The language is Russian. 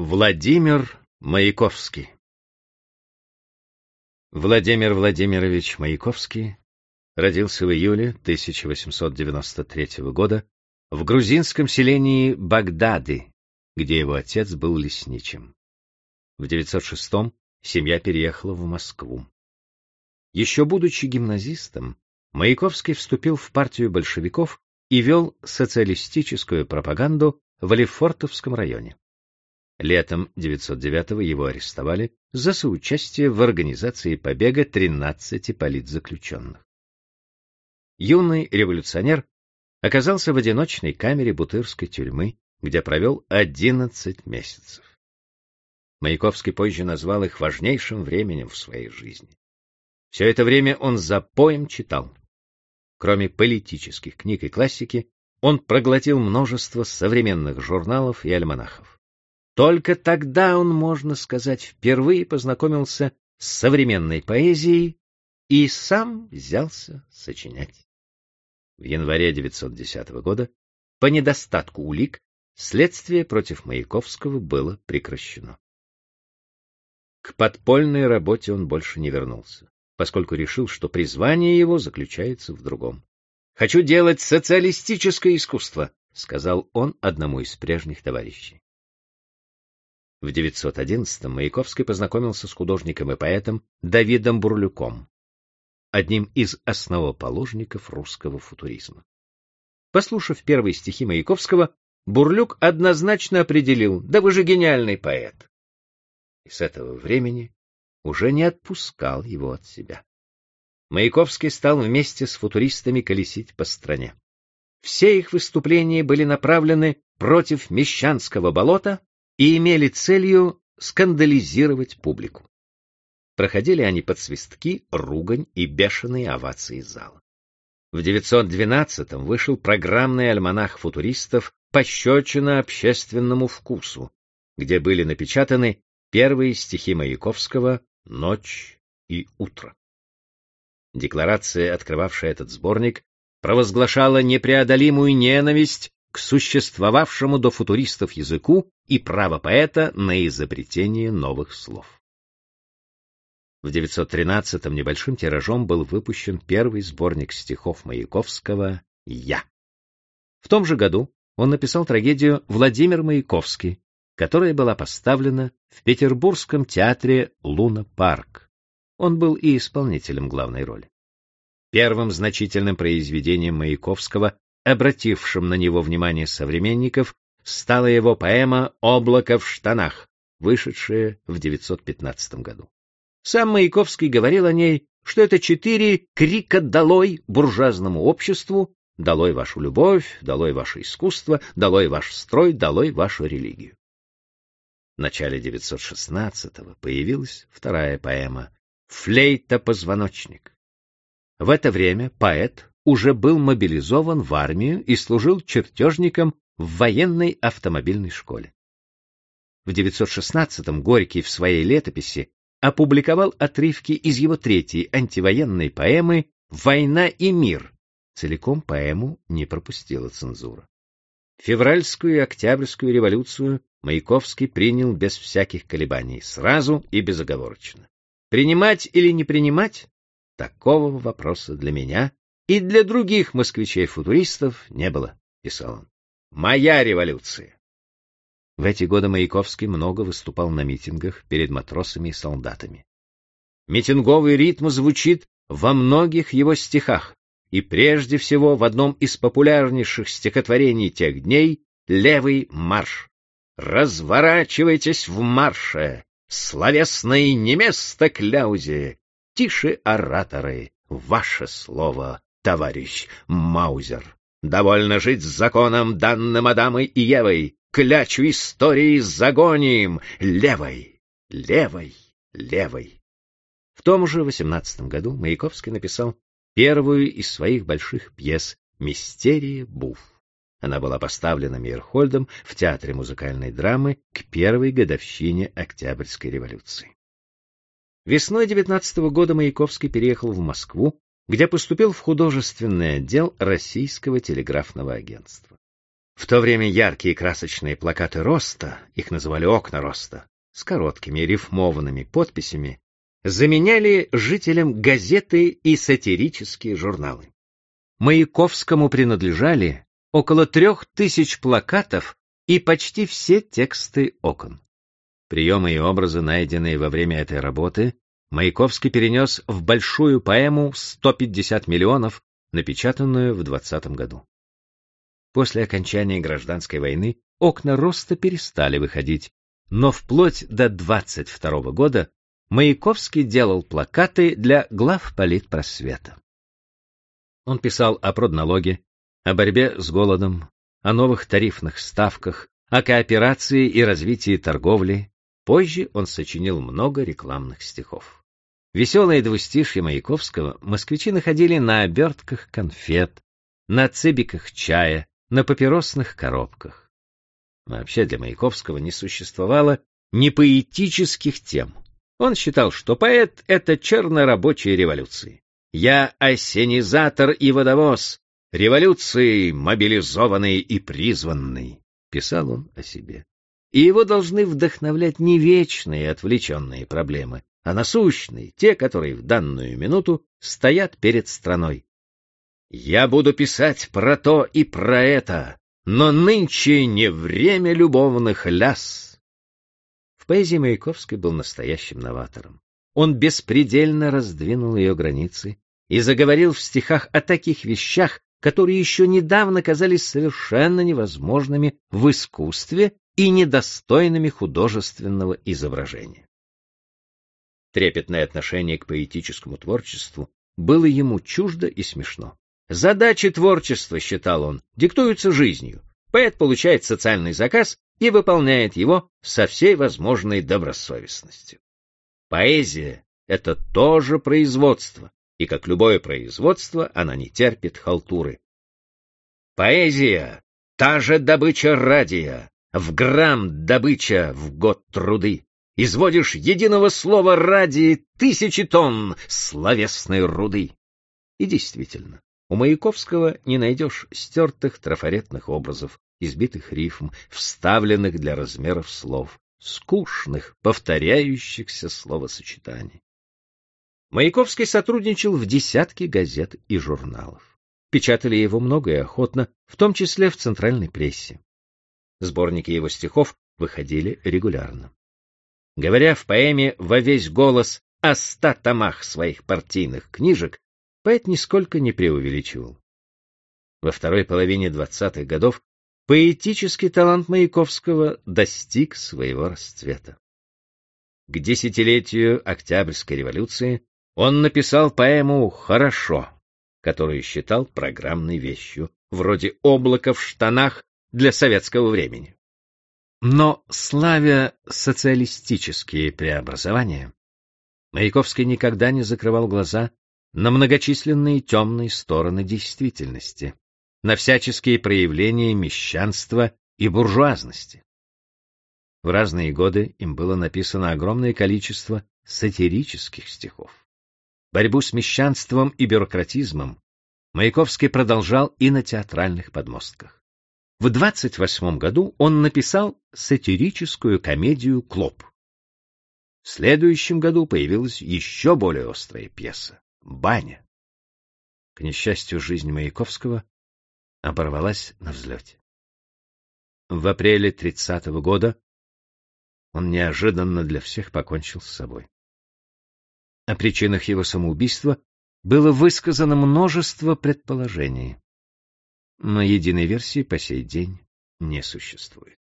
Владимир Маяковский Владимир Владимирович Маяковский родился в июле 1893 года в грузинском селении Багдады, где его отец был лесничим. В 906 семья переехала в Москву. Еще будучи гимназистом, Маяковский вступил в партию большевиков и вел социалистическую пропаганду в Алефортовском районе. Летом 909-го его арестовали за соучастие в организации побега 13 политзаключенных. Юный революционер оказался в одиночной камере Бутырской тюрьмы, где провел 11 месяцев. Маяковский позже назвал их важнейшим временем в своей жизни. Все это время он за поем читал. Кроме политических книг и классики, он проглотил множество современных журналов и альманахов. Только тогда он, можно сказать, впервые познакомился с современной поэзией и сам взялся сочинять. В январе 910 года по недостатку улик следствие против Маяковского было прекращено. К подпольной работе он больше не вернулся, поскольку решил, что призвание его заключается в другом. «Хочу делать социалистическое искусство», — сказал он одному из прежних товарищей. В 911-м Маяковский познакомился с художником и поэтом Давидом Бурлюком, одним из основоположников русского футуризма. Послушав первые стихи Маяковского, Бурлюк однозначно определил, да вы же гениальный поэт. И с этого времени уже не отпускал его от себя. Маяковский стал вместе с футуристами колесить по стране. Все их выступления были направлены против Мещанского болота и имели целью скандализировать публику. Проходили они под свистки, ругань и бешеные овации зала. В 912-м вышел программный альманах футуристов «Пощечина общественному вкусу», где были напечатаны первые стихи Маяковского «Ночь и утро». Декларация, открывавшая этот сборник, провозглашала непреодолимую ненависть к существовавшему до футуристов языку и право поэта на изобретение новых слов. В 913-м небольшим тиражом был выпущен первый сборник стихов Маяковского «Я». В том же году он написал трагедию «Владимир Маяковский», которая была поставлена в Петербургском театре «Луна-парк». Он был и исполнителем главной роли. Первым значительным произведением Маяковского обратившим на него внимание современников, стала его поэма «Облако в штанах», вышедшая в 915 году. Сам Маяковский говорил о ней, что это четыре крика «долой» буржуазному обществу, «долой вашу любовь», «долой ваше искусство», «долой ваш строй», «долой вашу религию». В начале 916-го появилась вторая поэма «Флейта-позвоночник». В это время поэт уже был мобилизован в армию и служил чертежником в военной автомобильной школе. В 916-м Горький в своей летописи опубликовал отрывки из его третьей антивоенной поэмы «Война и мир». Целиком поэму не пропустила цензура. Февральскую и Октябрьскую революцию Маяковский принял без всяких колебаний, сразу и безоговорочно. Принимать или не принимать? Такого вопроса для меня и для других москвичей-футуристов не было, писал он. Моя революция. В эти годы Маяковский много выступал на митингах перед матросами и солдатами. Митинговый ритм звучит во многих его стихах, и прежде всего в одном из популярнейших стихотворений тех дней «Левый марш». «Разворачивайтесь в марше, словесной не место кляузе, тише ораторы, ваше слово товарищ Маузер. Довольно жить с законом, данным Адамой и Евой. Клячу истории загоним левой, левой, левой. В том же восемнадцатом году Маяковский написал первую из своих больших пьес «Мистерия Буф». Она была поставлена Мейерхольдом в Театре музыкальной драмы к первой годовщине Октябрьской революции. Весной 19 -го года Маяковский переехал в Москву где поступил в художественный отдел Российского телеграфного агентства. В то время яркие красочные плакаты Роста, их называли окна Роста, с короткими рифмованными подписями, заменяли жителям газеты и сатирические журналы. Маяковскому принадлежали около трех тысяч плакатов и почти все тексты окон. Приемы и образы, найденные во время этой работы, Маяковский перенес в большую поэму 150 миллионов, напечатанную в 20 году. После окончания гражданской войны окна роста перестали выходить, но вплоть до 22 года Маяковский делал плакаты для глав политпросвета. Он писал о продналоге, о борьбе с голодом, о новых тарифных ставках, о кооперации и развитии торговли. Позже он сочинил много рекламных стихов. Веселые двустишья Маяковского москвичи находили на обертках конфет, на цыбиках чая, на папиросных коробках. Вообще для Маяковского не существовало ни поэтических тем. Он считал, что поэт — это чернорабочие революции. «Я осенизатор и водовоз, революции мобилизованный и призванный», — писал он о себе. И его должны вдохновлять не вечные отвлеченные проблемы, а насущные, те, которые в данную минуту стоят перед страной. Я буду писать про то и про это, но нынче не время любовных ляс. В поэзии Маяковский был настоящим новатором. Он беспредельно раздвинул ее границы и заговорил в стихах о таких вещах, которые еще недавно казались совершенно невозможными в искусстве и недостойными художественного изображения. Трепетное отношение к поэтическому творчеству было ему чуждо и смешно. Задачи творчества, считал он, диктуются жизнью. Поэт получает социальный заказ и выполняет его со всей возможной добросовестностью. Поэзия — это тоже производство, и, как любое производство, она не терпит халтуры. Поэзия — та же добыча радия, в грамм добыча в год труды. Изводишь единого слова ради тысячи тонн словесной руды. И действительно, у Маяковского не найдешь стертых трафаретных образов, избитых рифм, вставленных для размеров слов, скучных, повторяющихся словосочетаний. Маяковский сотрудничал в десятке газет и журналов. Печатали его много и охотно, в том числе в центральной прессе. Сборники его стихов выходили регулярно. Говоря в поэме во весь голос о ста томах своих партийных книжек, поэт нисколько не преувеличивал. Во второй половине двадцатых годов поэтический талант Маяковского достиг своего расцвета. К десятилетию Октябрьской революции он написал поэму «Хорошо», которую считал программной вещью, вроде облака в штанах для советского времени. Но, славя социалистические преобразования, Маяковский никогда не закрывал глаза на многочисленные темные стороны действительности, на всяческие проявления мещанства и буржуазности. В разные годы им было написано огромное количество сатирических стихов. Борьбу с мещанством и бюрократизмом Маяковский продолжал и на театральных подмостках. В 28 году он написал сатирическую комедию «Клоп». В следующем году появилась еще более острая пьеса баня. К несчастью, жизнь Маяковского оборвалась на взлете. В апреле 30-го года он неожиданно для всех покончил с собой. О причинах его самоубийства было высказано множество предположений, но единой версии по сей день не существует.